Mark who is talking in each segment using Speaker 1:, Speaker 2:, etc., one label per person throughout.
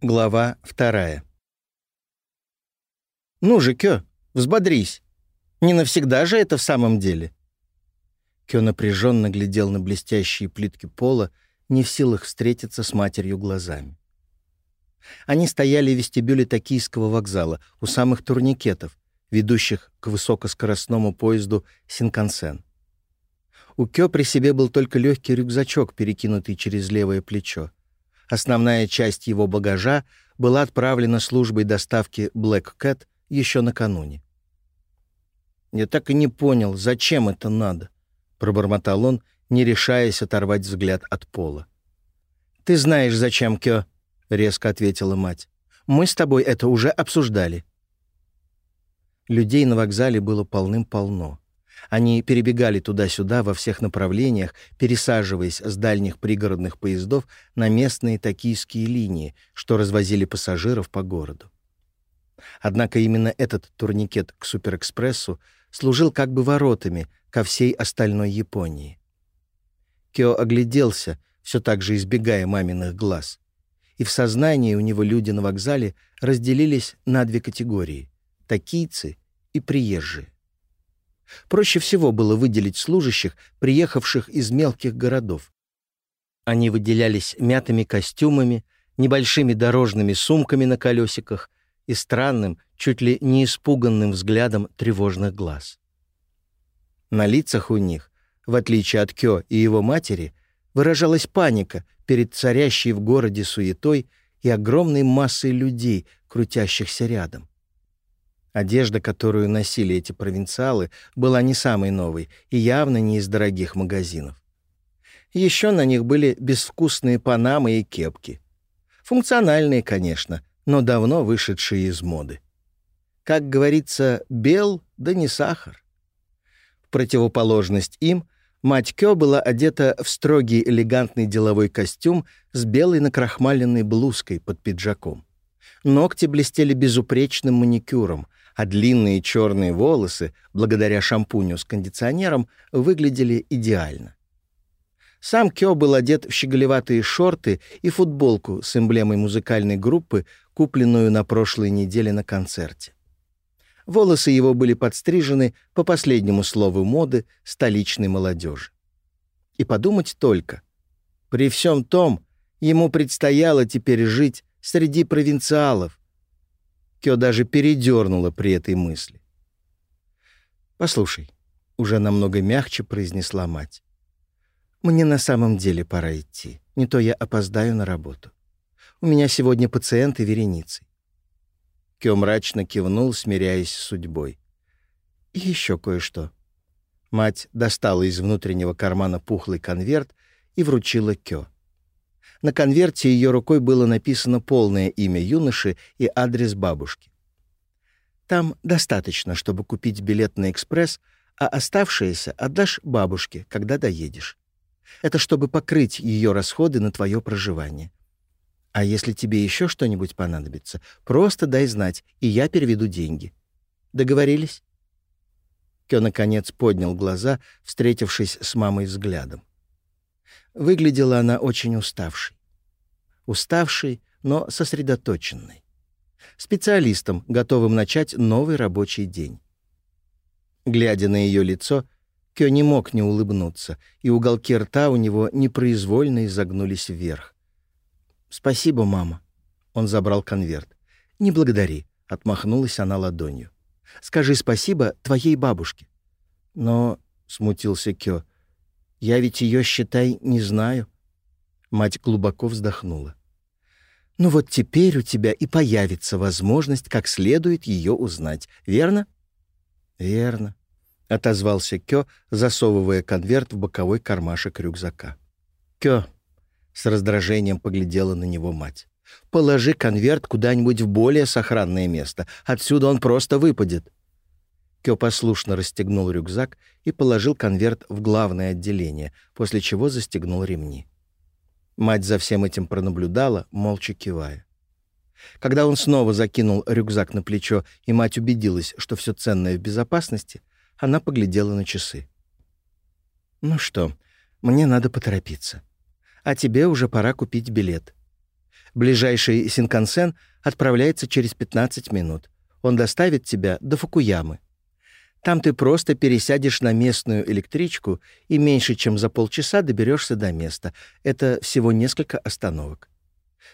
Speaker 1: Глава вторая. «Ну же, Кё, взбодрись. Не навсегда же это в самом деле». Кё напряженно глядел на блестящие плитки пола, не в силах встретиться с матерью глазами. Они стояли в вестибюле токийского вокзала, у самых турникетов, ведущих к высокоскоростному поезду Синкансен. У Кё при себе был только легкий рюкзачок, перекинутый через левое плечо — Основная часть его багажа была отправлена службой доставки Black Cat еще накануне. «Я так и не понял, зачем это надо?» — пробормотал он, не решаясь оторвать взгляд от пола. «Ты знаешь, зачем, Кё», — резко ответила мать. «Мы с тобой это уже обсуждали». Людей на вокзале было полным-полно. Они перебегали туда-сюда во всех направлениях, пересаживаясь с дальних пригородных поездов на местные токийские линии, что развозили пассажиров по городу. Однако именно этот турникет к Суперэкспрессу служил как бы воротами ко всей остальной Японии. Кё огляделся, все так же избегая маминых глаз. И в сознании у него люди на вокзале разделились на две категории — токийцы и приезжие. Проще всего было выделить служащих, приехавших из мелких городов. Они выделялись мятыми костюмами, небольшими дорожными сумками на колесиках и странным, чуть ли не испуганным взглядом тревожных глаз. На лицах у них, в отличие от Кё и его матери, выражалась паника перед царящей в городе суетой и огромной массой людей, крутящихся рядом. Одежда, которую носили эти провинциалы, была не самой новой и явно не из дорогих магазинов. Еще на них были безвкусные панамы и кепки. Функциональные, конечно, но давно вышедшие из моды. Как говорится, бел да не сахар. В противоположность им, мать Кё была одета в строгий элегантный деловой костюм с белой накрахмаленной блузкой под пиджаком. Ногти блестели безупречным маникюром — а длинные черные волосы, благодаря шампуню с кондиционером, выглядели идеально. Сам Кё был одет в щеголеватые шорты и футболку с эмблемой музыкальной группы, купленную на прошлой неделе на концерте. Волосы его были подстрижены по последнему слову моды столичной молодежи. И подумать только. При всем том, ему предстояло теперь жить среди провинциалов, Кё даже передернула при этой мысли. «Послушай», — уже намного мягче произнесла мать. «Мне на самом деле пора идти. Не то я опоздаю на работу. У меня сегодня пациенты вереницы. Кё мрачно кивнул, смиряясь с судьбой. «И еще кое-что». Мать достала из внутреннего кармана пухлый конверт и вручила Кё. На конверте ее рукой было написано полное имя юноши и адрес бабушки. «Там достаточно, чтобы купить билет на экспресс, а оставшееся отдашь бабушке, когда доедешь. Это чтобы покрыть ее расходы на твое проживание. А если тебе еще что-нибудь понадобится, просто дай знать, и я переведу деньги. Договорились?» Кё, наконец, поднял глаза, встретившись с мамой взглядом. Выглядела она очень уставшей. Уставшей, но сосредоточенной. Специалистом, готовым начать новый рабочий день. Глядя на ее лицо, Кё не мог не улыбнуться, и уголки рта у него непроизвольно изогнулись вверх. «Спасибо, мама». Он забрал конверт. «Не благодари», — отмахнулась она ладонью. «Скажи спасибо твоей бабушке». «Но...» — смутился Кё. Я ведь ее, считай, не знаю». Мать глубоко вздохнула. «Ну вот теперь у тебя и появится возможность как следует ее узнать, верно?» «Верно», — отозвался Кё, засовывая конверт в боковой кармашек рюкзака. «Кё», — с раздражением поглядела на него мать, — «положи конверт куда-нибудь в более сохранное место. Отсюда он просто выпадет». Кё послушно расстегнул рюкзак и положил конверт в главное отделение, после чего застегнул ремни. Мать за всем этим пронаблюдала, молча кивая. Когда он снова закинул рюкзак на плечо, и мать убедилась, что все ценное в безопасности, она поглядела на часы. «Ну что, мне надо поторопиться. А тебе уже пора купить билет. Ближайший Синкансен отправляется через 15 минут. Он доставит тебя до Фукуямы. Там ты просто пересядешь на местную электричку и меньше чем за полчаса доберешься до места. Это всего несколько остановок.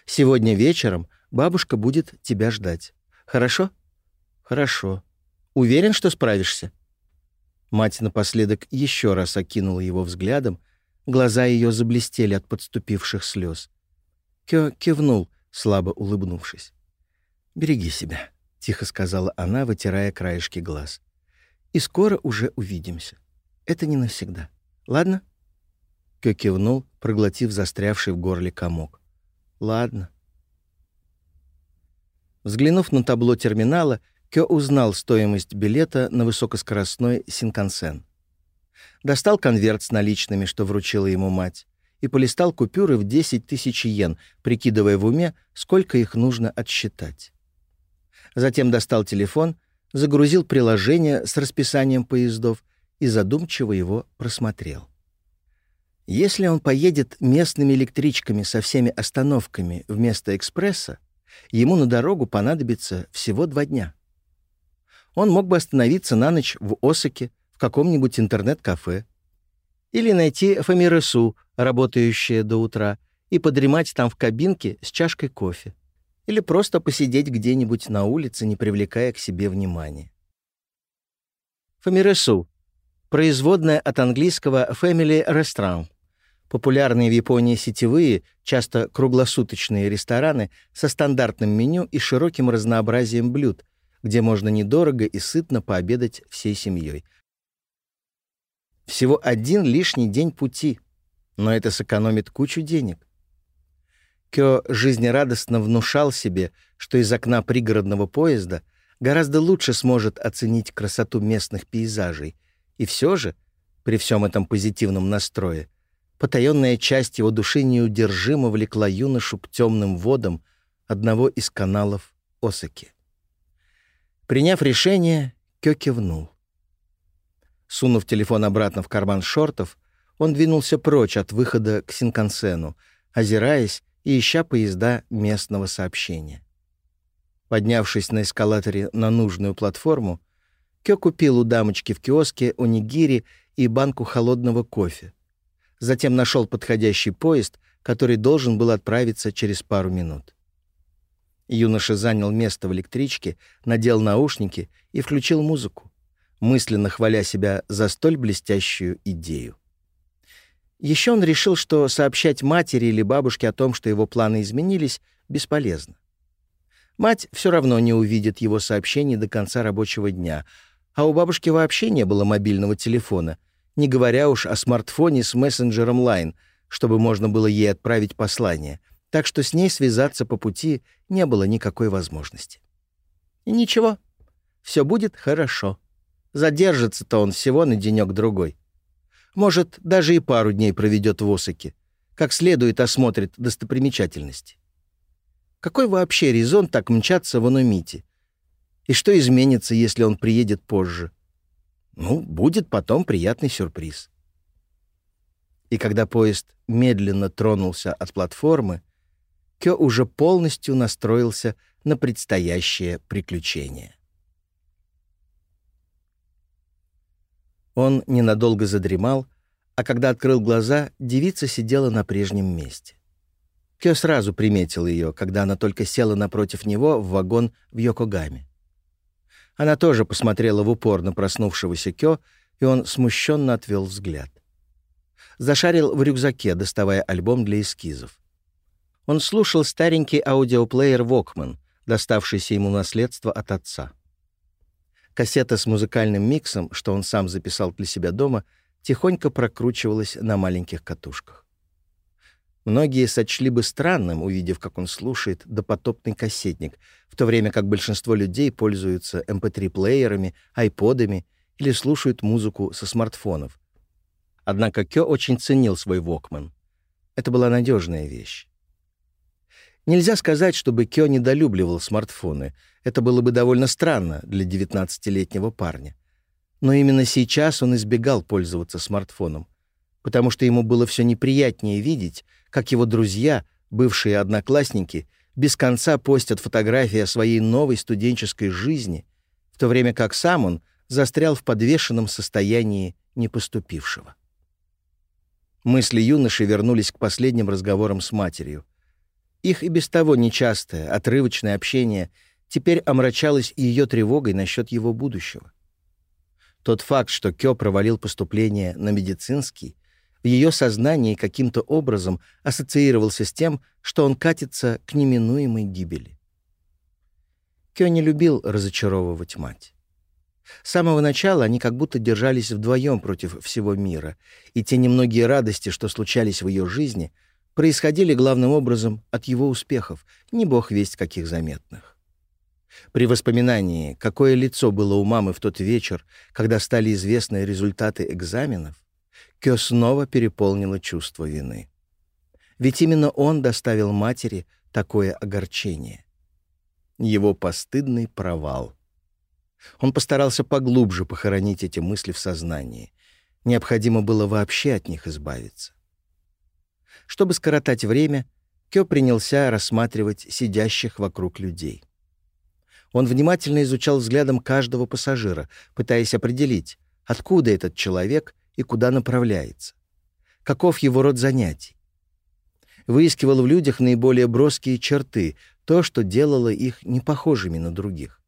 Speaker 1: Сегодня вечером бабушка будет тебя ждать. Хорошо? Хорошо. Уверен, что справишься?» Мать напоследок еще раз окинула его взглядом. Глаза ее заблестели от подступивших слез. Кё кивнул, слабо улыбнувшись. «Береги себя», — тихо сказала она, вытирая краешки глаз. — «И скоро уже увидимся. Это не навсегда. Ладно?» Кё кивнул, проглотив застрявший в горле комок. «Ладно». Взглянув на табло терминала, Кё узнал стоимость билета на высокоскоростной Синкансен. Достал конверт с наличными, что вручила ему мать и полистал купюры в 10 тысяч йен, прикидывая в уме, сколько их нужно отсчитать. Затем достал телефон, загрузил приложение с расписанием поездов и задумчиво его просмотрел. Если он поедет местными электричками со всеми остановками вместо экспресса, ему на дорогу понадобится всего два дня. Он мог бы остановиться на ночь в Осаке, в каком-нибудь интернет-кафе, или найти Фамиресу, работающее до утра, и подремать там в кабинке с чашкой кофе или просто посидеть где-нибудь на улице, не привлекая к себе внимания. Фамиресу — производная от английского «family restaurant». Популярные в Японии сетевые, часто круглосуточные рестораны со стандартным меню и широким разнообразием блюд, где можно недорого и сытно пообедать всей семьей. Всего один лишний день пути, но это сэкономит кучу денег — Кё жизнерадостно внушал себе, что из окна пригородного поезда гораздо лучше сможет оценить красоту местных пейзажей. И все же, при всем этом позитивном настрое, потаенная часть его души неудержимо влекла юношу к темным водам одного из каналов Осаки. Приняв решение, Кё кивнул. Сунув телефон обратно в карман шортов, он двинулся прочь от выхода к Синкансену, озираясь и ища поезда местного сообщения. Поднявшись на эскалаторе на нужную платформу, Кё купил у дамочки в киоске унигири и банку холодного кофе. Затем нашел подходящий поезд, который должен был отправиться через пару минут. Юноша занял место в электричке, надел наушники и включил музыку, мысленно хваля себя за столь блестящую идею. Еще он решил, что сообщать матери или бабушке о том, что его планы изменились, бесполезно. Мать все равно не увидит его сообщений до конца рабочего дня, а у бабушки вообще не было мобильного телефона, не говоря уж о смартфоне с мессенджером Line, чтобы можно было ей отправить послание, так что с ней связаться по пути не было никакой возможности. И ничего, все будет хорошо. Задержится-то он всего на денек другой может, даже и пару дней проведет в Осаке. Как следует осмотрит достопримечательности. Какой вообще резон так мчаться в Анумите? И что изменится, если он приедет позже? Ну, будет потом приятный сюрприз. И когда поезд медленно тронулся от платформы, Кё уже полностью настроился на предстоящее приключение. Он ненадолго задремал, а когда открыл глаза, девица сидела на прежнем месте. Кё сразу приметил ее, когда она только села напротив него в вагон в Йокогаме. Она тоже посмотрела в упор на проснувшегося Кё, и он смущенно отвел взгляд. Зашарил в рюкзаке, доставая альбом для эскизов. Он слушал старенький аудиоплеер «Вокман», доставшийся ему наследство от отца. Кассета с музыкальным миксом, что он сам записал для себя дома, тихонько прокручивалась на маленьких катушках. Многие сочли бы странным, увидев, как он слушает допотопный кассетник, в то время как большинство людей пользуются MP3-плеерами, эм айподами или слушают музыку со смартфонов. Однако Кё очень ценил свой Walkman. Это была надежная вещь. Нельзя сказать, чтобы Кё недолюбливал смартфоны. Это было бы довольно странно для 19-летнего парня. Но именно сейчас он избегал пользоваться смартфоном, потому что ему было все неприятнее видеть, как его друзья, бывшие одноклассники, без конца постят фотографии о своей новой студенческой жизни, в то время как сам он застрял в подвешенном состоянии непоступившего. Мысли юноши вернулись к последним разговорам с матерью — их и без того нечастое, отрывочное общение теперь омрачалось ее тревогой насчет его будущего. Тот факт, что Кё провалил поступление на медицинский, в ее сознании каким-то образом ассоциировался с тем, что он катится к неминуемой гибели. Кё не любил разочаровывать мать. С самого начала они как будто держались вдвоем против всего мира, и те немногие радости, что случались в ее жизни — происходили главным образом от его успехов, не бог весть каких заметных. При воспоминании, какое лицо было у мамы в тот вечер, когда стали известны результаты экзаменов, Кё снова переполнило чувство вины. Ведь именно он доставил матери такое огорчение. Его постыдный провал. Он постарался поглубже похоронить эти мысли в сознании. Необходимо было вообще от них избавиться чтобы скоротать время, Кё принялся рассматривать сидящих вокруг людей. Он внимательно изучал взглядом каждого пассажира, пытаясь определить, откуда этот человек и куда направляется, каков его род занятий. Выискивал в людях наиболее броские черты, то, что делало их непохожими на других.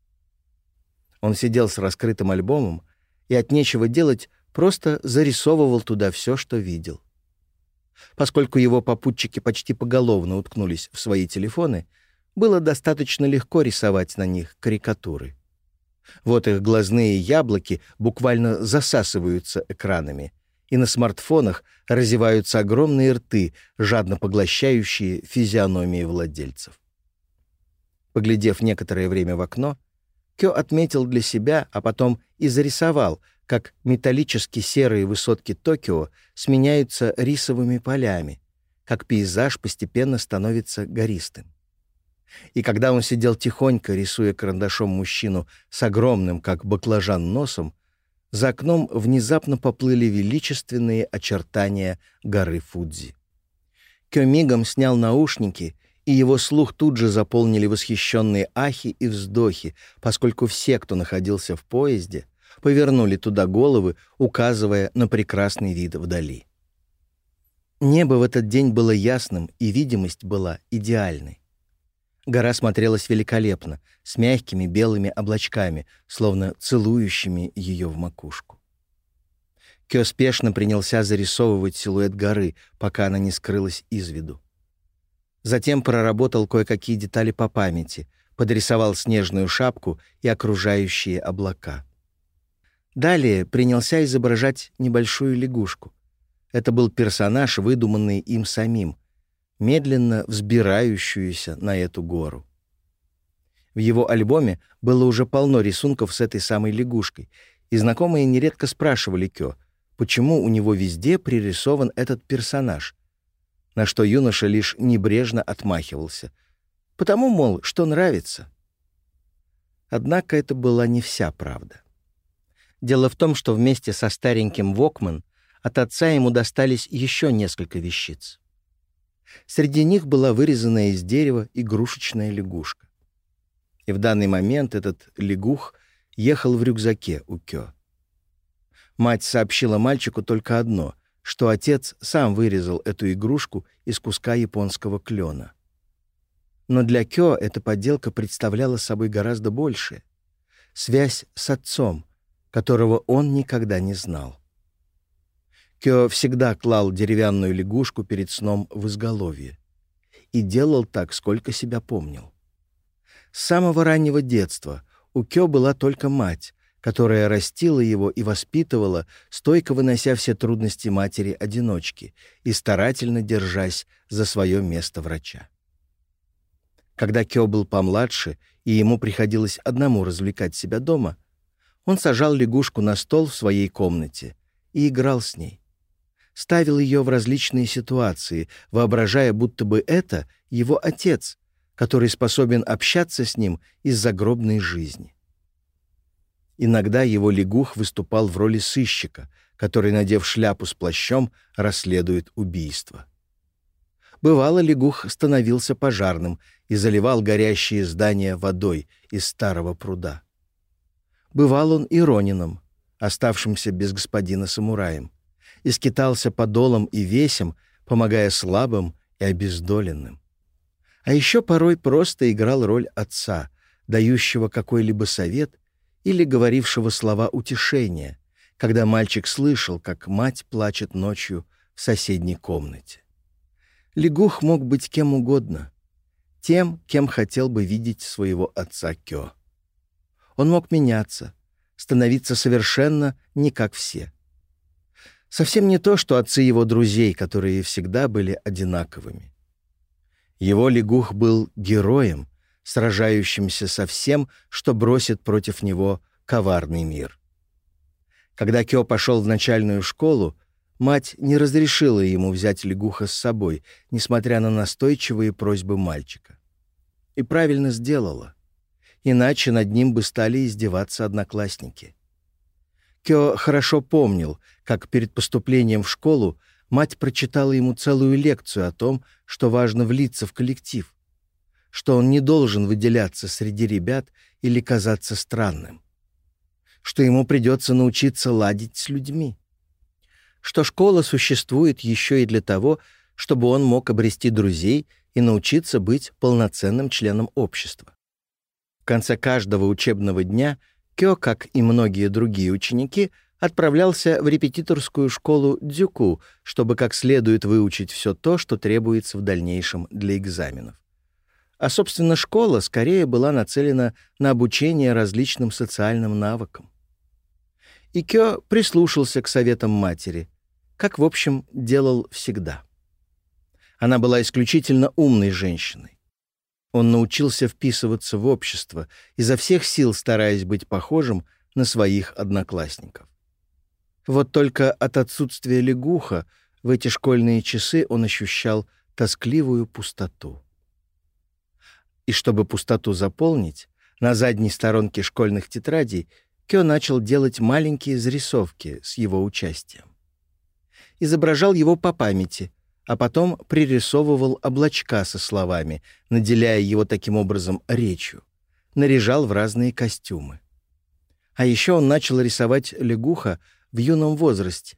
Speaker 1: Он сидел с раскрытым альбомом и от нечего делать просто зарисовывал туда все, что видел поскольку его попутчики почти поголовно уткнулись в свои телефоны, было достаточно легко рисовать на них карикатуры. Вот их глазные яблоки буквально засасываются экранами, и на смартфонах разеваются огромные рты, жадно поглощающие физиономии владельцев. Поглядев некоторое время в окно, Кё отметил для себя, а потом и зарисовал — как металлически серые высотки Токио сменяются рисовыми полями, как пейзаж постепенно становится гористым. И когда он сидел тихонько, рисуя карандашом мужчину с огромным, как баклажан, носом, за окном внезапно поплыли величественные очертания горы Фудзи. Кё мигом снял наушники, и его слух тут же заполнили восхищенные ахи и вздохи, поскольку все, кто находился в поезде — повернули туда головы, указывая на прекрасный вид вдали. Небо в этот день было ясным, и видимость была идеальной. Гора смотрелась великолепно, с мягкими белыми облачками, словно целующими ее в макушку. Кё спешно принялся зарисовывать силуэт горы, пока она не скрылась из виду. Затем проработал кое-какие детали по памяти, подрисовал снежную шапку и окружающие облака. Далее принялся изображать небольшую лягушку. Это был персонаж, выдуманный им самим, медленно взбирающуюся на эту гору. В его альбоме было уже полно рисунков с этой самой лягушкой, и знакомые нередко спрашивали Кё, почему у него везде пририсован этот персонаж, на что юноша лишь небрежно отмахивался. Потому, мол, что нравится. Однако это была не вся правда. Дело в том, что вместе со стареньким Вокман от отца ему достались еще несколько вещиц. Среди них была вырезанная из дерева игрушечная лягушка. И в данный момент этот лягух ехал в рюкзаке у Кё. Мать сообщила мальчику только одно, что отец сам вырезал эту игрушку из куска японского клена. Но для Кё эта подделка представляла собой гораздо большее. Связь с отцом, которого он никогда не знал. Кё всегда клал деревянную лягушку перед сном в изголовье и делал так, сколько себя помнил. С самого раннего детства у Кё была только мать, которая растила его и воспитывала, стойко вынося все трудности матери-одиночки и старательно держась за свое место врача. Когда Кё был помладше, и ему приходилось одному развлекать себя дома, он сажал лягушку на стол в своей комнате и играл с ней. Ставил ее в различные ситуации, воображая, будто бы это его отец, который способен общаться с ним из загробной жизни. Иногда его лягух выступал в роли сыщика, который, надев шляпу с плащом, расследует убийство. Бывало, лягух становился пожарным и заливал горящие здания водой из старого пруда. Бывал он и Ронином, оставшимся без господина самураем, и скитался по долам и весям, помогая слабым и обездоленным. А еще порой просто играл роль отца, дающего какой-либо совет или говорившего слова утешения, когда мальчик слышал, как мать плачет ночью в соседней комнате. Лягух мог быть кем угодно, тем, кем хотел бы видеть своего отца Кё он мог меняться, становиться совершенно не как все. Совсем не то, что отцы его друзей, которые всегда были одинаковыми. Его лягух был героем, сражающимся со всем, что бросит против него коварный мир. Когда Кё пошел в начальную школу, мать не разрешила ему взять лягуха с собой, несмотря на настойчивые просьбы мальчика. И правильно сделала иначе над ним бы стали издеваться одноклассники. Кё хорошо помнил, как перед поступлением в школу мать прочитала ему целую лекцию о том, что важно влиться в коллектив, что он не должен выделяться среди ребят или казаться странным, что ему придется научиться ладить с людьми, что школа существует еще и для того, чтобы он мог обрести друзей и научиться быть полноценным членом общества конце каждого учебного дня Кё, как и многие другие ученики, отправлялся в репетиторскую школу Дзюку, чтобы как следует выучить все то, что требуется в дальнейшем для экзаменов. А, собственно, школа скорее была нацелена на обучение различным социальным навыкам. И Кё прислушался к советам матери, как, в общем, делал всегда. Она была исключительно умной женщиной. Он научился вписываться в общество, изо всех сил стараясь быть похожим на своих одноклассников. Вот только от отсутствия лягуха в эти школьные часы он ощущал тоскливую пустоту. И чтобы пустоту заполнить, на задней сторонке школьных тетрадей Кё начал делать маленькие зарисовки с его участием. Изображал его по памяти, а потом пририсовывал облачка со словами, наделяя его таким образом речью, наряжал в разные костюмы. А еще он начал рисовать лягуха в юном возрасте,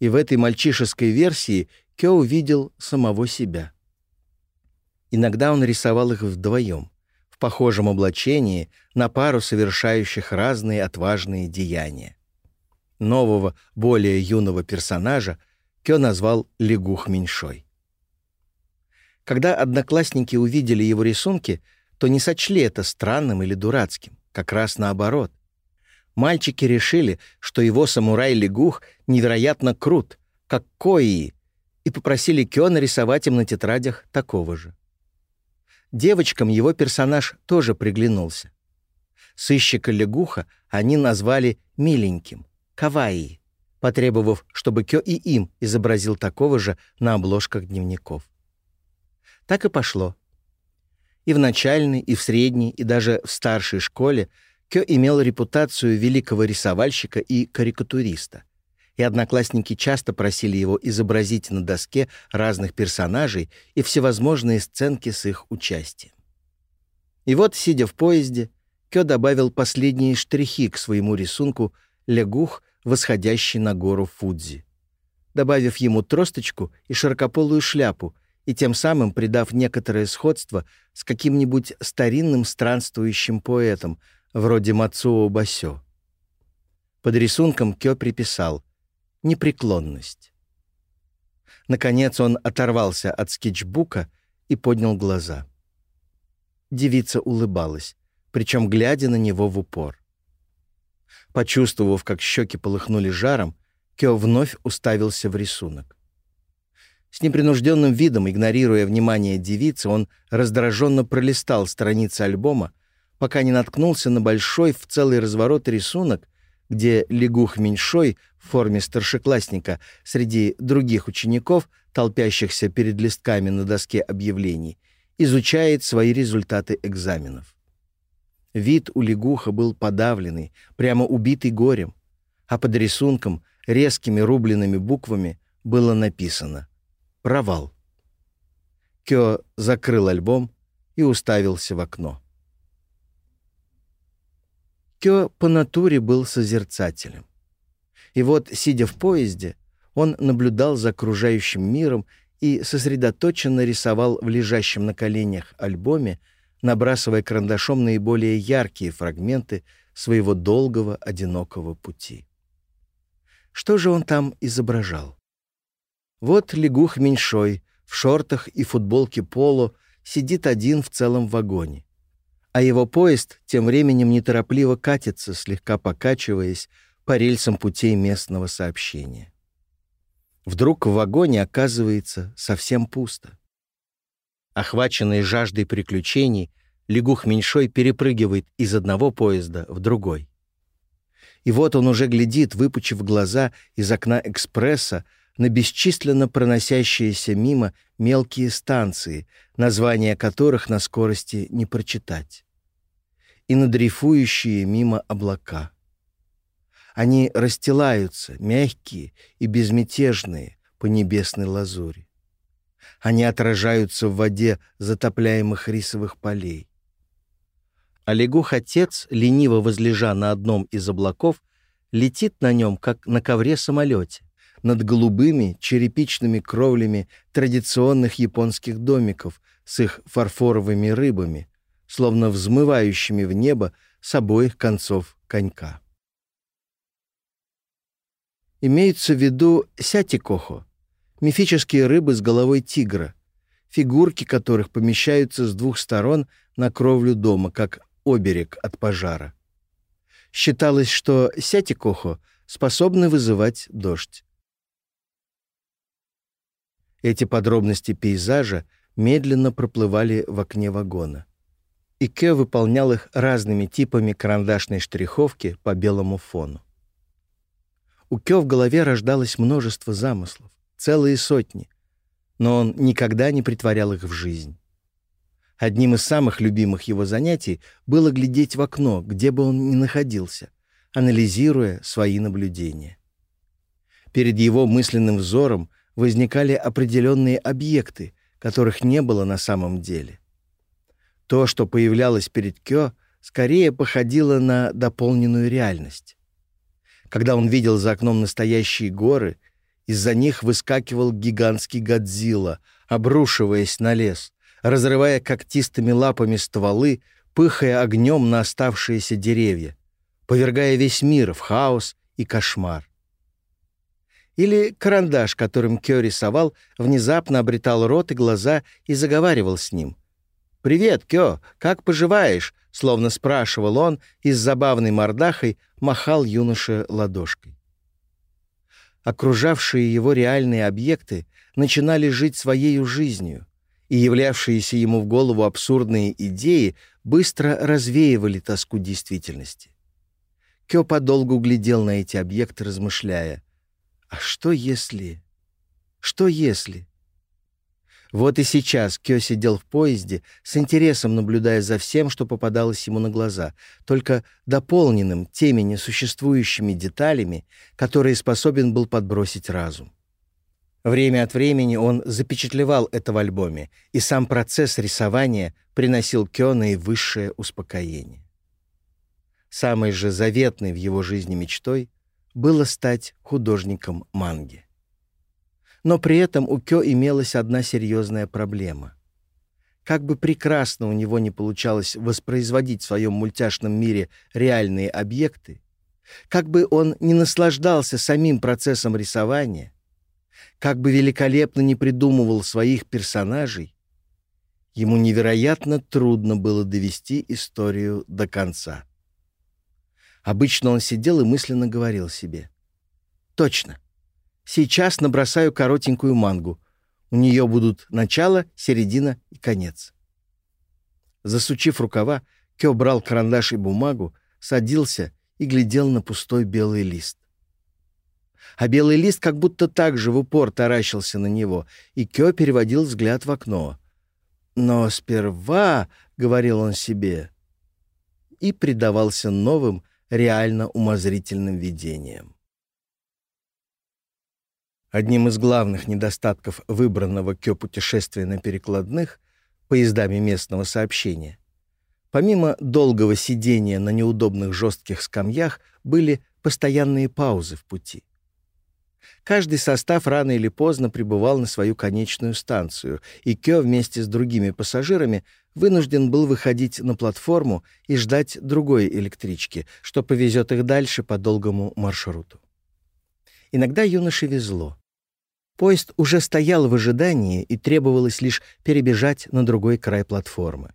Speaker 1: и в этой мальчишеской версии Кё увидел самого себя. Иногда он рисовал их вдвоем, похожем облачении на пару совершающих разные отважные деяния. Нового, более юного персонажа Кё назвал лягух меньшой. Когда одноклассники увидели его рисунки, то не сочли это странным или дурацким, как раз наоборот. Мальчики решили, что его самурай-лягух невероятно крут, как Кои, и попросили Кё нарисовать им на тетрадях такого же. Девочкам его персонаж тоже приглянулся. Сыщика-лягуха они назвали «миленьким», «каваи» потребовав, чтобы Кё и им изобразил такого же на обложках дневников. Так и пошло. И в начальной, и в средней, и даже в старшей школе Кё имел репутацию великого рисовальщика и карикатуриста. И одноклассники часто просили его изобразить на доске разных персонажей и всевозможные сценки с их участием. И вот, сидя в поезде, Кё добавил последние штрихи к своему рисунку «Лягух» восходящий на гору Фудзи, добавив ему тросточку и широкополую шляпу и тем самым придав некоторое сходство с каким-нибудь старинным странствующим поэтом, вроде Мацуо Басё. Под рисунком Кё приписал «непреклонность». Наконец он оторвался от скетчбука и поднял глаза. Девица улыбалась, причем глядя на него в упор. Почувствовав, как щеки полыхнули жаром, Кё вновь уставился в рисунок. С непринужденным видом, игнорируя внимание девицы, он раздраженно пролистал страницы альбома, пока не наткнулся на большой в целый разворот рисунок, где лягух меньшой в форме старшеклассника среди других учеников, толпящихся перед листками на доске объявлений, изучает свои результаты экзаменов. Вид у лягуха был подавленный, прямо убитый горем, а под рисунком резкими рубленными буквами было написано «Провал». Кё закрыл альбом и уставился в окно. Кё по натуре был созерцателем. И вот, сидя в поезде, он наблюдал за окружающим миром и сосредоточенно рисовал в лежащем на коленях альбоме набрасывая карандашом наиболее яркие фрагменты своего долгого одинокого пути. Что же он там изображал? Вот лягух меньшой в шортах и футболке поло сидит один в целом вагоне. А его поезд тем временем неторопливо катится, слегка покачиваясь по рельсам путей местного сообщения. Вдруг в вагоне оказывается совсем пусто. Охваченный жаждой приключений, лягух меньшой перепрыгивает из одного поезда в другой. И вот он уже глядит, выпучив глаза из окна экспресса, на бесчисленно проносящиеся мимо мелкие станции, названия которых на скорости не прочитать, и на дрейфующие мимо облака. Они расстилаются, мягкие и безмятежные, по небесной лазури. Они отражаются в воде затопляемых рисовых полей. Олегух-отец, лениво возлежа на одном из облаков, летит на нем, как на ковре-самолете, над голубыми черепичными кровлями традиционных японских домиков с их фарфоровыми рыбами, словно взмывающими в небо с обоих концов конька. Имеются в виду сятикохо, мифические рыбы с головой тигра, фигурки которых помещаются с двух сторон на кровлю дома, как оберег от пожара. Считалось, что сятикохо способны вызывать дождь. Эти подробности пейзажа медленно проплывали в окне вагона. Ике выполнял их разными типами карандашной штриховки по белому фону. У Кё в голове рождалось множество замыслов целые сотни, но он никогда не притворял их в жизнь. Одним из самых любимых его занятий было глядеть в окно, где бы он ни находился, анализируя свои наблюдения. Перед его мысленным взором возникали определенные объекты, которых не было на самом деле. То, что появлялось перед Кё, скорее походило на дополненную реальность. Когда он видел за окном настоящие горы из-за них выскакивал гигантский Годзилла, обрушиваясь на лес, разрывая когтистыми лапами стволы, пыхая огнем на оставшиеся деревья, повергая весь мир в хаос и кошмар. Или карандаш, которым Кё рисовал, внезапно обретал рот и глаза и заговаривал с ним. «Привет, Кё, как поживаешь?» — словно спрашивал он и с забавной мордахой махал юноше ладошкой окружавшие его реальные объекты начинали жить своей жизнью, и являвшиеся ему в голову абсурдные идеи быстро развеивали тоску действительности. Кё подолгу глядел на эти объекты, размышляя, «А что если... что если...» Вот и сейчас Кёси сидел в поезде, с интересом наблюдая за всем, что попадалось ему на глаза, только дополненным теми несуществующими деталями, которые способен был подбросить разум. Время от времени он запечатлевал это в альбоме, и сам процесс рисования приносил Кё наивысшее успокоение. Самой же заветной в его жизни мечтой было стать художником манги. Но при этом у Кё имелась одна серьезная проблема. Как бы прекрасно у него не получалось воспроизводить в своем мультяшном мире реальные объекты, как бы он не наслаждался самим процессом рисования, как бы великолепно не придумывал своих персонажей, ему невероятно трудно было довести историю до конца. Обычно он сидел и мысленно говорил себе. «Точно. Сейчас набросаю коротенькую мангу. У нее будут начало, середина и конец». Засучив рукава, Кё брал карандаш и бумагу, садился и глядел на пустой белый лист. А белый лист как будто так же в упор таращился на него, и Кё переводил взгляд в окно. «Но сперва», — говорил он себе, и предавался новым, реально умозрительным видением. Одним из главных недостатков выбранного Кё путешествия на перекладных поездами местного сообщения, помимо долгого сидения на неудобных жестких скамьях, были постоянные паузы в пути. Каждый состав рано или поздно прибывал на свою конечную станцию, и Кё вместе с другими пассажирами вынужден был выходить на платформу и ждать другой электрички, что повезет их дальше по долгому маршруту. Иногда юноше везло. Поезд уже стоял в ожидании и требовалось лишь перебежать на другой край платформы.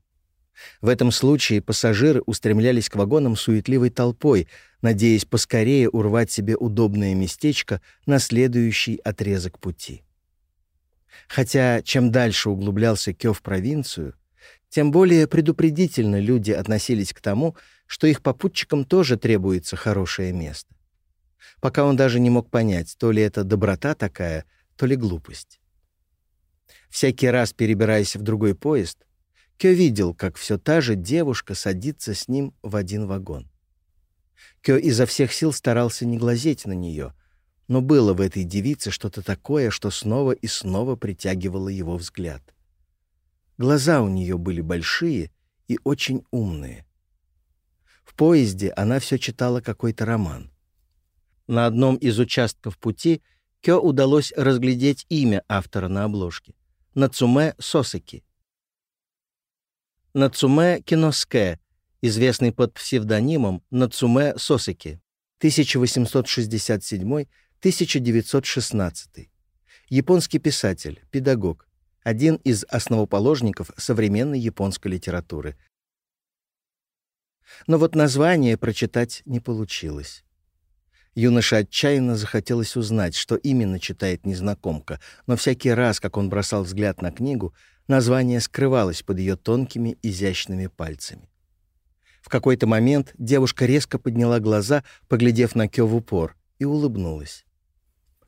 Speaker 1: В этом случае пассажиры устремлялись к вагонам суетливой толпой, надеясь поскорее урвать себе удобное местечко на следующий отрезок пути. Хотя чем дальше углублялся Кё в провинцию, тем более предупредительно люди относились к тому, что их попутчикам тоже требуется хорошее место. Пока он даже не мог понять, то ли это доброта такая, то ли глупость. Всякий раз, перебираясь в другой поезд, Кё видел, как все та же девушка садится с ним в один вагон. Кё изо всех сил старался не глазеть на нее, но было в этой девице что-то такое, что снова и снова притягивало его взгляд. Глаза у нее были большие и очень умные. В поезде она все читала какой-то Кё удалось разглядеть имя автора на обложке — Нацуме Сосаки. Нацуме Киноске, известный под псевдонимом Нацуме Сосаки, 1867-1916. Японский писатель, педагог, один из основоположников современной японской литературы. Но вот название прочитать не получилось. Юноше отчаянно захотелось узнать, что именно читает незнакомка, но всякий раз, как он бросал взгляд на книгу, название скрывалось под ее тонкими, изящными пальцами. В какой-то момент девушка резко подняла глаза, поглядев на Кё в упор, и улыбнулась.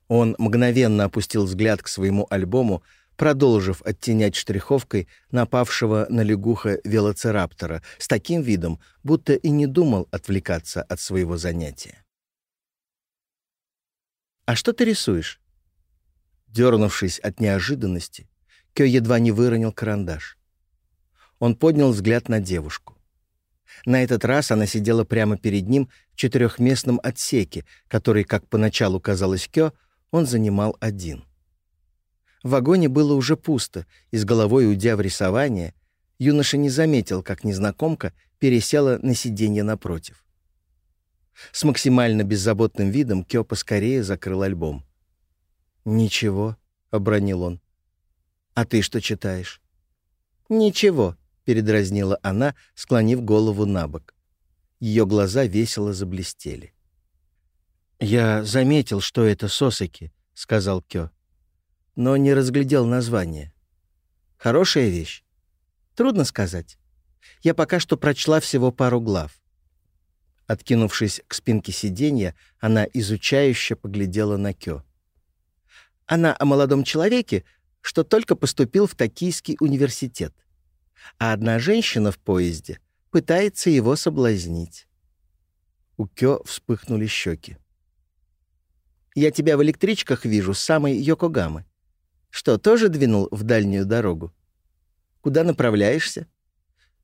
Speaker 1: Он мгновенно опустил взгляд к своему альбому, продолжив оттенять штриховкой напавшего на лягуха велоцираптора с таким видом, будто и не думал отвлекаться от своего занятия. «А что ты рисуешь?» Дернувшись от неожиданности, Кё едва не выронил карандаш. Он поднял взгляд на девушку. На этот раз она сидела прямо перед ним в четырехместном отсеке, который, как поначалу казалось Кё, он занимал один. В вагоне было уже пусто, и с головой уйдя в рисование, юноша не заметил, как незнакомка пересела на сиденье напротив. С максимально беззаботным видом Кё поскорее закрыл альбом. «Ничего», — обронил он. «А ты что читаешь?» «Ничего», — передразнила она, склонив голову на бок. Ее глаза весело заблестели. «Я заметил, что это сосыки», — сказал Кё, но не разглядел название. «Хорошая вещь? Трудно сказать. Я пока что прочла всего пару глав. Откинувшись к спинке сиденья, она изучающе поглядела на Кё. Она о молодом человеке, что только поступил в Токийский университет. А одна женщина в поезде пытается его соблазнить. У Кё вспыхнули щеки. «Я тебя в электричках вижу с самой Йокогамы. Что, тоже двинул в дальнюю дорогу? Куда направляешься?»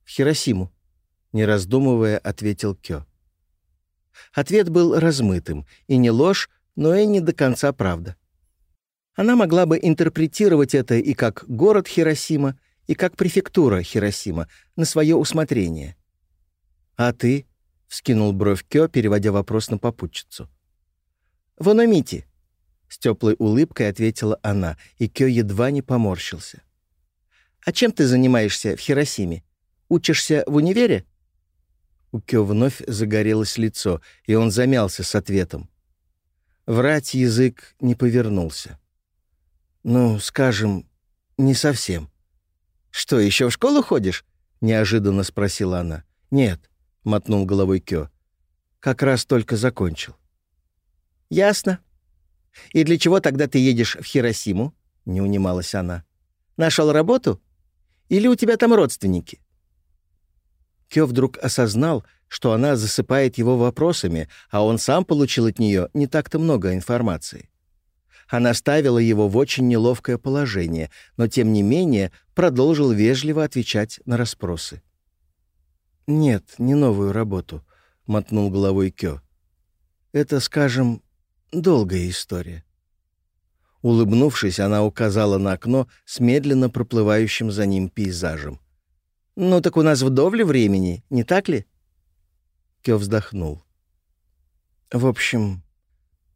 Speaker 1: «В Хиросиму», — не раздумывая, ответил Кё. Ответ был размытым, и не ложь, но и не до конца правда. Она могла бы интерпретировать это и как город Хиросима, и как префектура Хиросима, на свое усмотрение. «А ты?» — вскинул бровь Кё, переводя вопрос на попутчицу. «Вономите!» — с теплой улыбкой ответила она, и Кё едва не поморщился. «А чем ты занимаешься в Хиросиме? Учишься в универе?» У Кё вновь загорелось лицо, и он замялся с ответом. Врать язык не повернулся. «Ну, скажем, не совсем». «Что, еще в школу ходишь?» — неожиданно спросила она. «Нет», — мотнул головой Кё. «Как раз только закончил». «Ясно. И для чего тогда ты едешь в Хиросиму?» — не унималась она. «Нашел работу? Кё вдруг осознал, что она засыпает его вопросами, а он сам получил от нее не так-то много информации. Она ставила его в очень неловкое положение, но, тем не менее, продолжил вежливо отвечать на расспросы. «Нет, не новую работу», — мотнул головой Кё. «Это, скажем, долгая история». Улыбнувшись, она указала на окно с медленно проплывающим за ним пейзажем. «Ну так у нас вдоволь времени, не так ли?» Кё вздохнул. «В общем,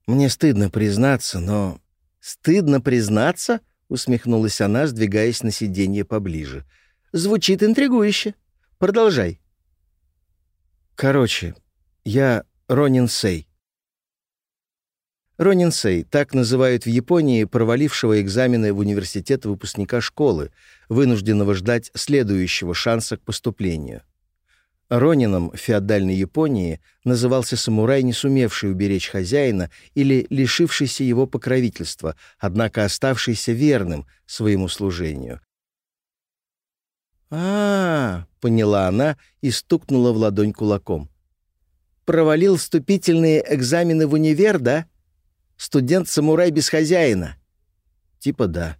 Speaker 1: мне стыдно признаться, но...» «Стыдно признаться?» — усмехнулась она, сдвигаясь на сиденье поближе. «Звучит интригующе. Продолжай». «Короче, я Ронин Сей. Ронинсей — так называют в Японии провалившего экзамены в университет выпускника школы, вынужденного ждать следующего шанса к поступлению. Ронином в феодальной Японии назывался самурай, не сумевший уберечь хозяина или лишившийся его покровительства, однако оставшийся верным своему служению. а, -а, -а поняла она и стукнула в ладонь кулаком. «Провалил вступительные экзамены в универ, да?» Студент-самурай без хозяина». «Типа да».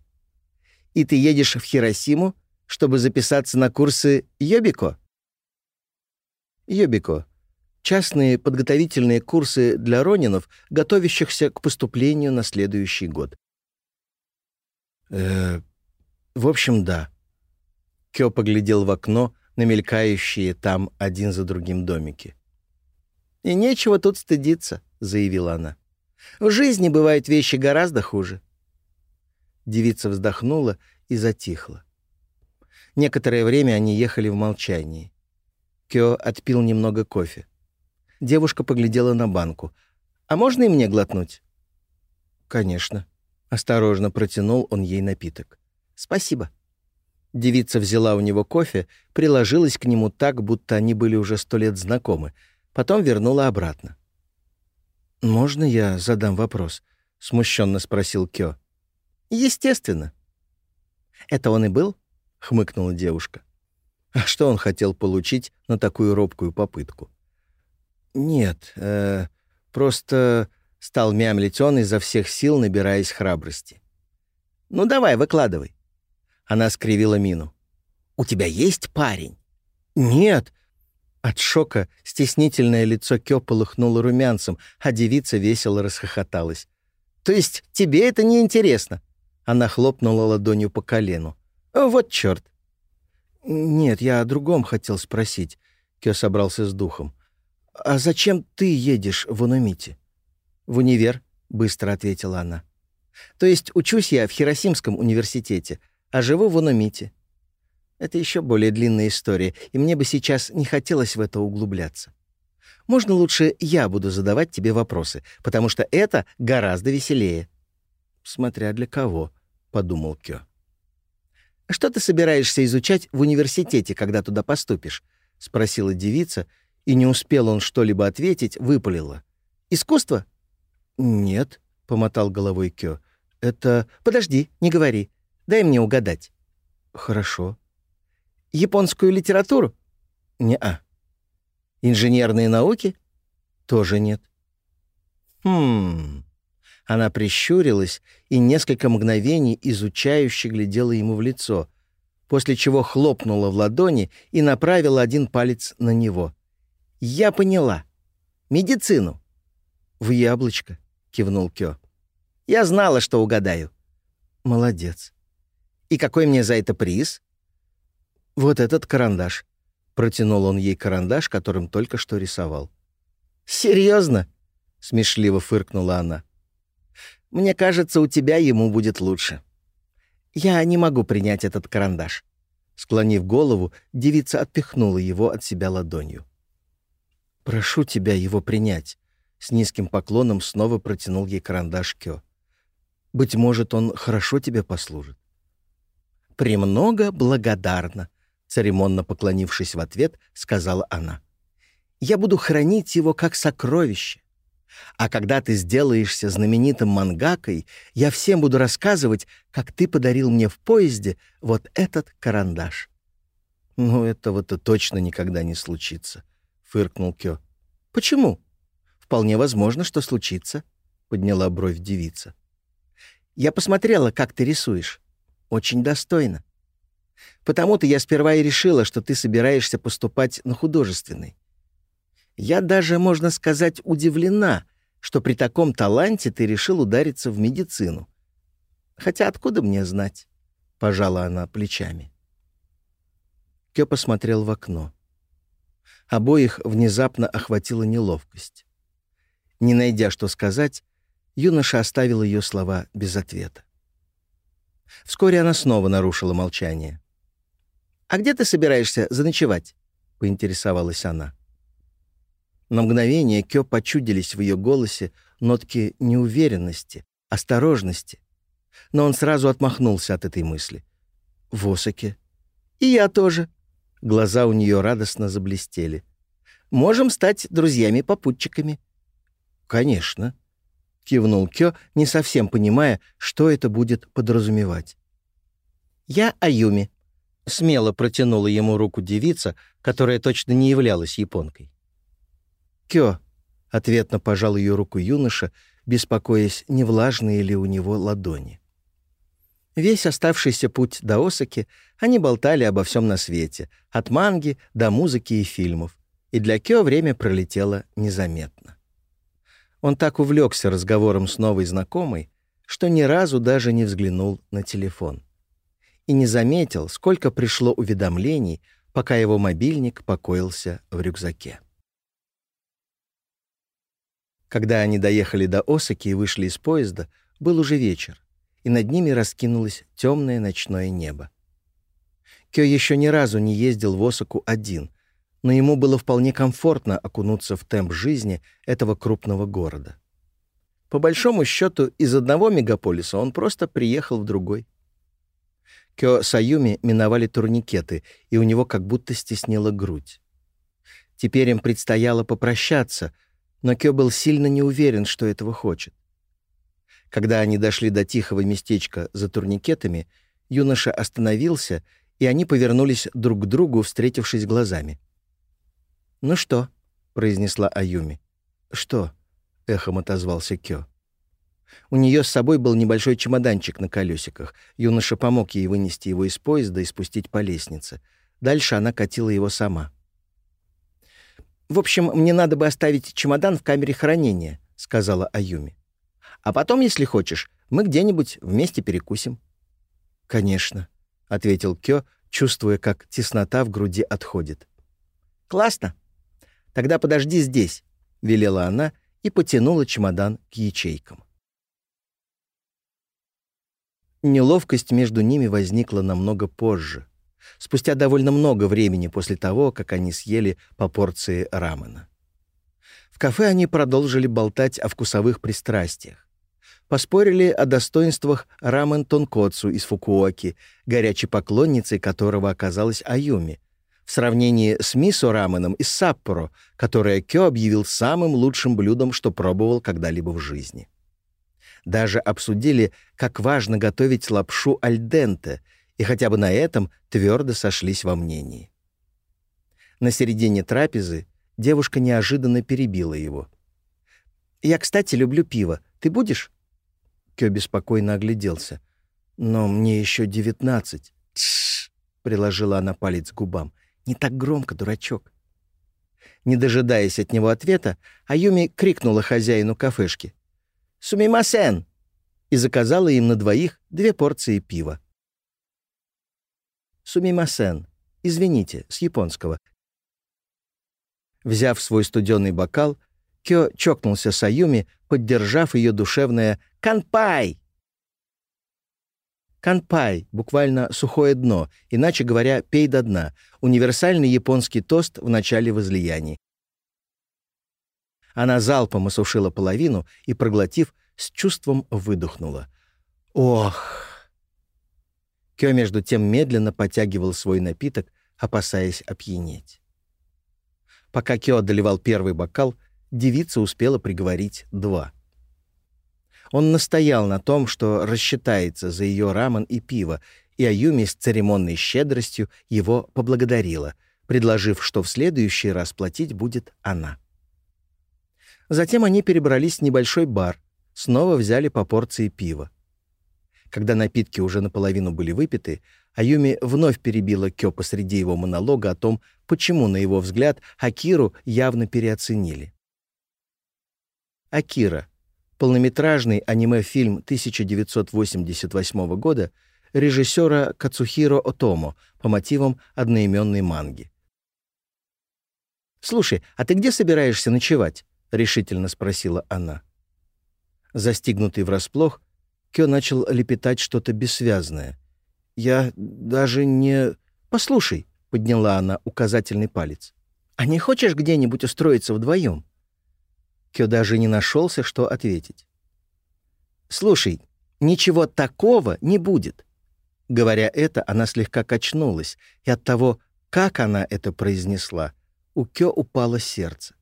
Speaker 1: «И ты едешь в Хиросиму, чтобы записаться на курсы Йобико?» «Йобико» — частные подготовительные курсы для ронинов, готовящихся к поступлению на следующий год. Э, в общем, да. Кё поглядел в окно на мелькающие там один за другим домики. «И нечего тут стыдиться», — заявила она. В Жизни бывают вещи гораздо хуже. Девица вздохнула и затихла. Некоторое время они ехали в молчании. Кё отпил немного кофе. Девушка поглядела на банку. «А можно и мне глотнуть?» «Конечно». Осторожно протянул он ей напиток. «Спасибо». Девица взяла у него кофе, приложилась к нему так, будто они были уже сто лет знакомы, потом вернула обратно. «Можно я задам вопрос?» — смущенно спросил Кё. «Естественно». «Это он и был?» — хмыкнула девушка. А что он хотел получить на такую робкую попытку? «Нет, э, просто...» — стал мямлить он изо всех сил, набираясь храбрости. «Ну давай, выкладывай». Она скривила мину. «У тебя есть парень?» «Нет». От шока стеснительное лицо Кё полыхнуло румянцем, а девица весело расхохоталась. «То есть тебе это не интересно? Она хлопнула ладонью по колену. «Э, «Вот чёрт! «Нет, я о другом хотел спросить», — Кё собрался с духом. «А зачем ты едешь в Унумите?» «В универ», — быстро ответила она. «То есть учусь я в Хиросимском университете, а живу в Унумите. Это еще более длинная история, и мне бы сейчас не хотелось в это углубляться. Можно лучше я буду задавать тебе вопросы, потому что это гораздо веселее». «Смотря для кого», — подумал Кё. «Что ты собираешься изучать в университете, когда туда поступишь?» — спросила девица, и не успел он что-либо ответить, выпалила. «Искусство?» «Нет», — помотал головой Кё. «Это...» «Подожди, не говори. Дай мне угадать». «Хорошо», «Японскую литературу?» «Не-а». «Инженерные науки?» «Тоже нет». «Хм...» Она прищурилась и несколько мгновений изучающе глядела ему в лицо, после чего хлопнула в ладони и направила один палец на него. «Я поняла. Медицину». «В яблочко», — кивнул Кё. «Я знала, что угадаю». «Молодец». «И какой мне за это приз?» «Вот этот карандаш». Протянул он ей карандаш, которым только что рисовал. «Серьезно?» — смешливо фыркнула она. «Мне кажется, у тебя ему будет лучше». «Я не могу принять этот карандаш». Склонив голову, девица отпихнула его от себя ладонью. «Прошу тебя его принять», — с низким поклоном снова протянул ей карандаш Кё. «Быть может, он хорошо тебе послужит». «Премного благодарна», церемонно поклонившись в ответ, сказала она. «Я буду хранить его как сокровище. А когда ты сделаешься знаменитым мангакой, я всем буду рассказывать, как ты подарил мне в поезде вот этот карандаш». «Ну, этого-то точно никогда не случится», — фыркнул Кё. «Почему?» «Вполне возможно, что случится», — подняла бровь девица. «Я посмотрела, как ты рисуешь. Очень достойно. Потому-то я сперва и решила, что ты собираешься поступать на художественный. Я даже, можно сказать, удивлена, что при таком таланте ты решил удариться в медицину. Хотя откуда мне знать?» — пожала она плечами. Кё посмотрел в окно. Обоих внезапно охватила неловкость. Не найдя, что сказать, юноша оставил ее слова без ответа. Вскоре она снова нарушила молчание. «А где ты собираешься заночевать?» — поинтересовалась она. На мгновение Кё почудились в ее голосе нотки неуверенности, осторожности. Но он сразу отмахнулся от этой мысли. «В Осаке». «И я тоже». Глаза у нее радостно заблестели. «Можем стать друзьями-попутчиками». «Конечно», — кивнул Кё, не совсем понимая, что это будет подразумевать. «Я Аюми», — Смело протянула ему руку девица, которая точно не являлась японкой. «Кё», — ответно пожал ее руку юноша, беспокоясь, не влажные ли у него ладони. Весь оставшийся путь до Осаки они болтали обо всем на свете, от манги до музыки и фильмов, и для Кё время пролетело незаметно. Он так увлекся разговором с новой знакомой, что ни разу даже не взглянул на телефон и не заметил, сколько пришло уведомлений, пока его мобильник покоился в рюкзаке. Когда они доехали до Осаки и вышли из поезда, был уже вечер, и над ними раскинулось темное ночное небо. Кё еще ни разу не ездил в Осаку один, но ему было вполне комфортно окунуться в темп жизни этого крупного города. По большому счету, из одного мегаполиса он просто приехал в другой. Кё Саюми миновали турникеты, и у него как будто стеснила грудь. Теперь им предстояло попрощаться, но Кё был сильно не уверен, что этого хочет. Когда они дошли до тихого местечка за турникетами, юноша остановился, и они повернулись друг к другу, встретившись глазами. «Ну что?» — произнесла Аюми. «Что?» — эхом отозвался Кё. У нее с собой был небольшой чемоданчик на колесиках. Юноша помог ей вынести его из поезда и спустить по лестнице. Дальше она катила его сама. «В общем, мне надо бы оставить чемодан в камере хранения», — сказала Аюми. «А потом, если хочешь, мы где-нибудь вместе перекусим». «Конечно», — ответил Кё, чувствуя, как теснота в груди отходит. «Классно. Тогда подожди здесь», — велела она и потянула чемодан к ячейкам. Неловкость между ними возникла намного позже, спустя довольно много времени после того, как они съели по порции рамена. В кафе они продолжили болтать о вкусовых пристрастиях. Поспорили о достоинствах рамен тонкоцу из Фукуоки, горячей поклонницей которого оказалась Аюми, в сравнении с мисо раменом из Саппоро, которое Кё объявил самым лучшим блюдом, что пробовал когда-либо в жизни даже обсудили, как важно готовить лапшу альденте, и хотя бы на этом твердо сошлись во мнении. На середине трапезы девушка неожиданно перебила его. «Я, кстати, люблю пиво. Ты будешь?» Кё беспокойно огляделся. «Но мне еще девятнадцать». «Тш!» — приложила она палец к губам. «Не так громко, дурачок». Не дожидаясь от него ответа, Аюми крикнула хозяину кафешки. «Сумимасен!» и заказала им на двоих две порции пива. «Сумимасен». Извините, с японского. Взяв свой студенный бокал, Кё чокнулся с Аюми, поддержав ее душевное «Канпай!». «Канпай» — буквально «сухое дно», иначе говоря, «пей до дна» — универсальный японский тост в начале возлияний. Она залпом осушила половину и, проглотив, с чувством выдохнула. «Ох!» Кё между тем медленно потягивал свой напиток, опасаясь опьянеть. Пока Кё одолевал первый бокал, девица успела приговорить два. Он настоял на том, что рассчитается за ее рамен и пиво, и Аюми с церемонной щедростью его поблагодарила, предложив, что в следующий раз платить будет она. Затем они перебрались в небольшой бар, снова взяли по порции пива. Когда напитки уже наполовину были выпиты, Аюми вновь перебила Кё посреди его монолога о том, почему, на его взгляд, Акиру явно переоценили. «Акира» — полнометражный аниме-фильм 1988 года режиссера Кацухиро Отомо по мотивам одноименной манги. «Слушай, а ты где собираешься ночевать?» решительно спросила она. Застигнутый врасплох, Кё начал лепетать что-то бессвязное. «Я даже не...» «Послушай», — подняла она указательный палец. «А не хочешь где-нибудь устроиться вдвоем?» Кё даже не нашелся, что ответить. «Слушай, ничего такого не будет». Говоря это, она слегка качнулась, и от того, как она это произнесла, у Кё упало сердце.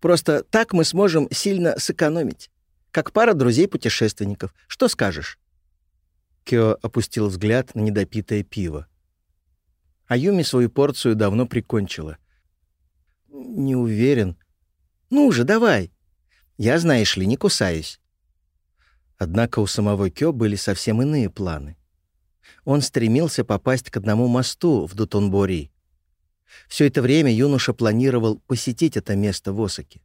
Speaker 1: Просто так мы сможем сильно сэкономить. Как пара друзей-путешественников. Что скажешь?» Кё опустил взгляд на недопитое пиво. А Юми свою порцию давно прикончила. «Не уверен». «Ну же, давай!» «Я, знаешь ли, не кусаюсь». Однако у самого Кё были совсем иные планы. Он стремился попасть к одному мосту в Дутонбори, все это время юноша планировал посетить это место в Осаке.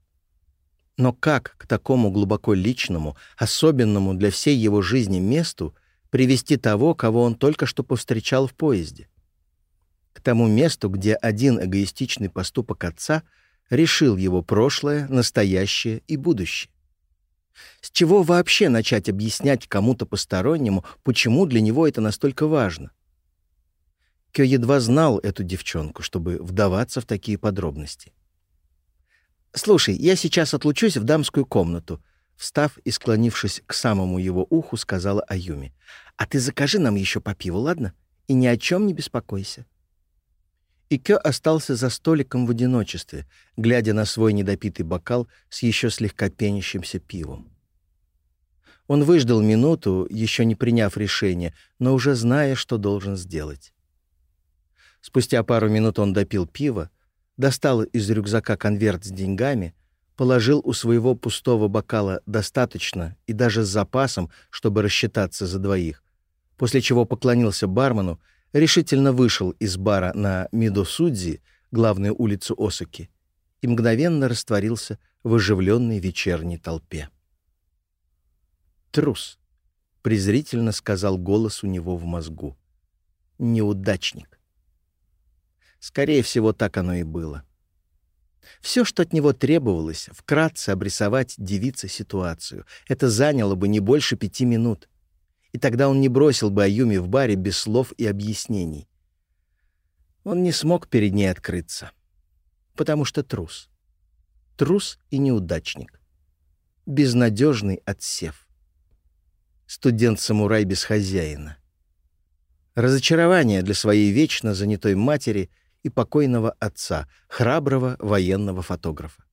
Speaker 1: Но как к такому глубоко личному, особенному для всей его жизни месту привести того, кого он только что повстречал в поезде? К тому месту, где один эгоистичный поступок отца решил его прошлое, настоящее и будущее. С чего вообще начать объяснять кому-то постороннему, почему для него это настолько важно? Кё едва знал эту девчонку, чтобы вдаваться в такие подробности. «Слушай, я сейчас отлучусь в дамскую комнату», — встав и склонившись к самому его уху, сказала Аюми. «А ты закажи нам еще по пиву, ладно? И ни о чем не беспокойся». И Кё остался за столиком в одиночестве, глядя на свой недопитый бокал с еще слегка пенящимся пивом. Он выждал минуту, еще не приняв решение, но уже зная, что должен сделать. Спустя пару минут он допил пиво, достал из рюкзака конверт с деньгами, положил у своего пустого бокала достаточно и даже с запасом, чтобы рассчитаться за двоих, после чего поклонился бармену, решительно вышел из бара на Мидосудзи, главную улицу Осаки, и мгновенно растворился в оживленной вечерней толпе. «Трус», — презрительно сказал голос у него в мозгу. «Неудачник». Скорее всего, так оно и было. Все, что от него требовалось, вкратце обрисовать девице ситуацию. Это заняло бы не больше пяти минут. И тогда он не бросил бы Аюми в баре без слов и объяснений. Он не смог перед ней открыться. Потому что трус. Трус и неудачник. Безнадежный отсев. Студент-самурай без хозяина. Разочарование для своей вечно занятой матери — и покойного отца, храброго военного фотографа.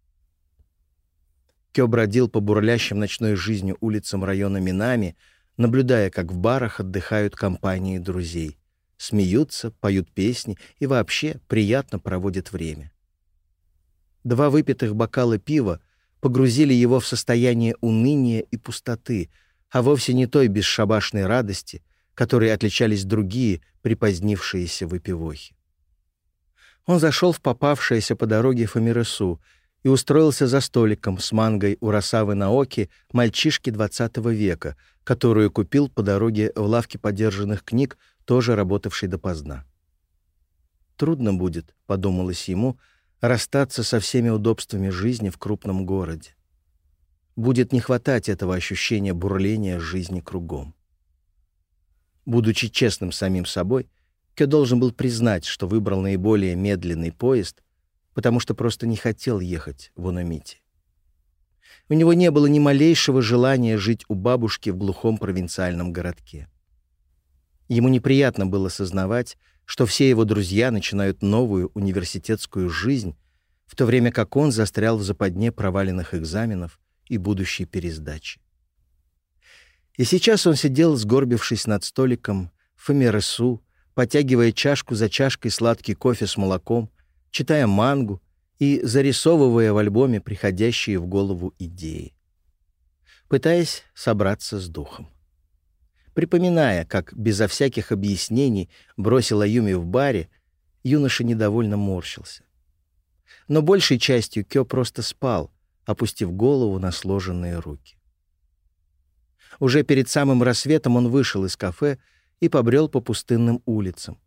Speaker 1: Кё бродил по бурлящим ночной жизнью улицам района Минами, наблюдая, как в барах отдыхают компании друзей. Смеются, поют песни и вообще приятно проводят время. Два выпитых бокала пива погрузили его в состояние уныния и пустоты, а вовсе не той бесшабашной радости, которой отличались другие припозднившиеся выпивохи. Он зашел в попавшееся по дороге Фамиресу и устроился за столиком с мангой у Росавы Наоки мальчишки XX века, которую купил по дороге в лавке подержанных книг, тоже работавшей допоздна. «Трудно будет», — подумалось ему, — «расстаться со всеми удобствами жизни в крупном городе. Будет не хватать этого ощущения бурления жизни кругом». Будучи честным самим собой, Кё должен был признать, что выбрал наиболее медленный поезд, потому что просто не хотел ехать в Ономите. У него не было ни малейшего желания жить у бабушки в глухом провинциальном городке. Ему неприятно было сознавать, что все его друзья начинают новую университетскую жизнь, в то время как он застрял в западне проваленных экзаменов и будущей пересдачи. И сейчас он сидел, сгорбившись над столиком в Фомересу потягивая чашку за чашкой сладкий кофе с молоком, читая мангу и зарисовывая в альбоме приходящие в голову идеи. Пытаясь собраться с духом. Припоминая, как безо всяких объяснений бросила Юми в баре, юноша недовольно морщился. Но большей частью Кё просто спал, опустив голову на сложенные руки. Уже перед самым рассветом он вышел из кафе, и побрел по пустынным улицам.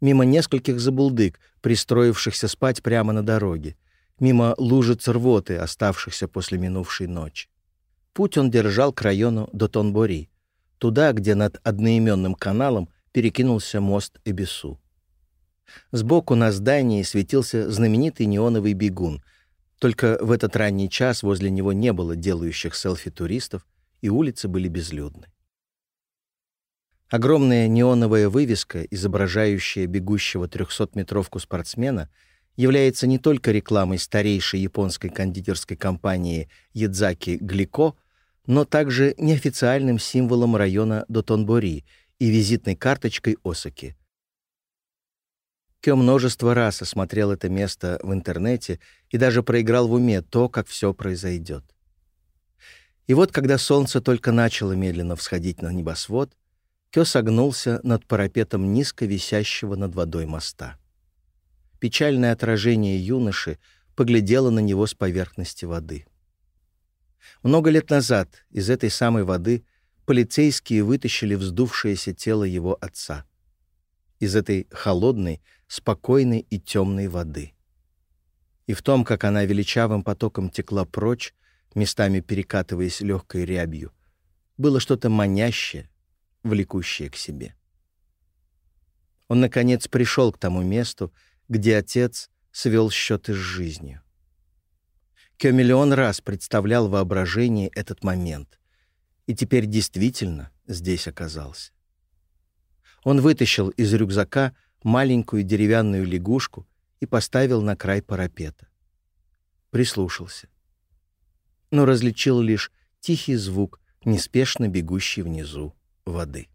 Speaker 1: Мимо нескольких забулдык, пристроившихся спать прямо на дороге. Мимо лужиц рвоты, оставшихся после минувшей ночи. Путь он держал к району Дотонбори, туда, где над одноименным каналом перекинулся мост Эбису. Сбоку на здании светился знаменитый неоновый бегун, только в этот ранний час возле него не было делающих селфи туристов, и улицы были безлюдны. Огромная неоновая вывеска, изображающая бегущего 300-метровку спортсмена, является не только рекламой старейшей японской кондитерской компании «Ядзаки Глико», но также неофициальным символом района Дотонбори и визитной карточкой Осаки. Кё множество раз осмотрел это место в интернете и даже проиграл в уме то, как все произойдет. И вот, когда солнце только начало медленно всходить на небосвод, Кё согнулся над парапетом низко висящего над водой моста. Печальное отражение юноши поглядело на него с поверхности воды. Много лет назад из этой самой воды полицейские вытащили вздувшееся тело его отца. Из этой холодной, спокойной и темной воды. И в том, как она величавым потоком текла прочь, местами перекатываясь легкой рябью, было что-то манящее, влекущее к себе. Он, наконец, пришел к тому месту, где отец свел счеты с жизнью. Кё миллион раз представлял воображение этот момент, и теперь действительно здесь оказался. Он вытащил из рюкзака маленькую деревянную лягушку и поставил на край парапета. Прислушался. Но различил лишь тихий звук, неспешно бегущий внизу воды.